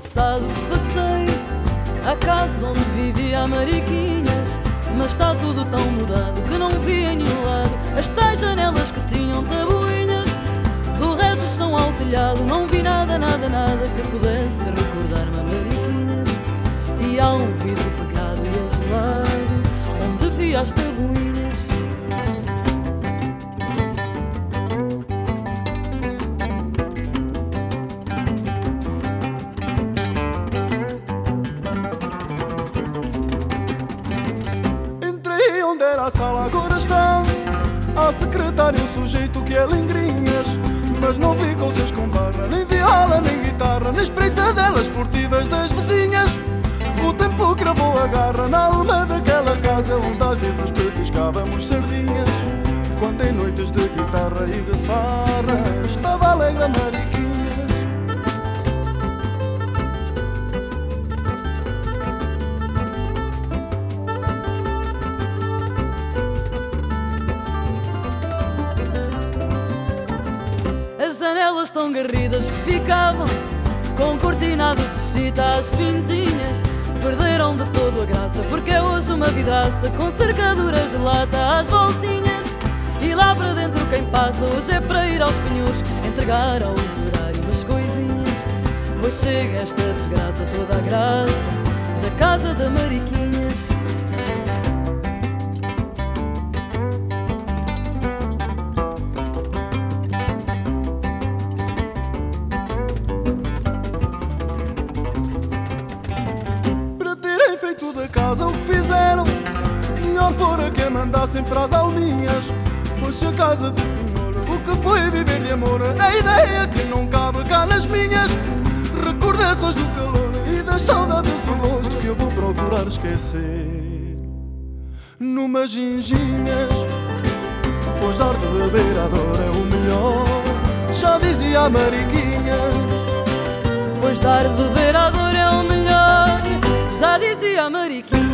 passado passei à casa onde vivia a Mariquinhas. Mas está tudo tão mudado que não vi em nenhum lado as tais janelas que tinham tabuinhas. Do resto são ao telhado, não vi nada, nada, nada que pudesse recordar-me a Mariquinhas. E há um vidro pegado e azulado onde vi as tabuinhas. Entrei onde era a sala, agora está A secretária, o sujeito que é lingrinhas Mas não vi colchas com barra, nem viola, nem guitarra Nem espreita delas furtivas das vizinhas. O tempo cravou a garra na alma daquela casa Onde às vezes petiscávamos sardinhas Quando em noites de guitarra e de farra As janelas tão garridas que ficavam Com cortinados de chita às pintinhas Perderam de todo a graça Porque é hoje uma vidraça Com cercaduras de lata às voltinhas. E lá para dentro quem passa Hoje é para ir aos pinhos Entregar ao usurário as coisinhas. Pois chega esta desgraça Toda a graça Da casa da Mariquinhas casa o que fizeram. Melhor fora que a mandassem para as alminhas. Pois a casa de penhor O que foi viver de amor? A ideia que não cabe cá nas minhas. Recordações do calor E das saudades do rosto Que eu vou procurar esquecer. Numas ginginhas Pois dar de beber à dor é o melhor. Já dizia a Mariquinhas Pois dar de beber à dor é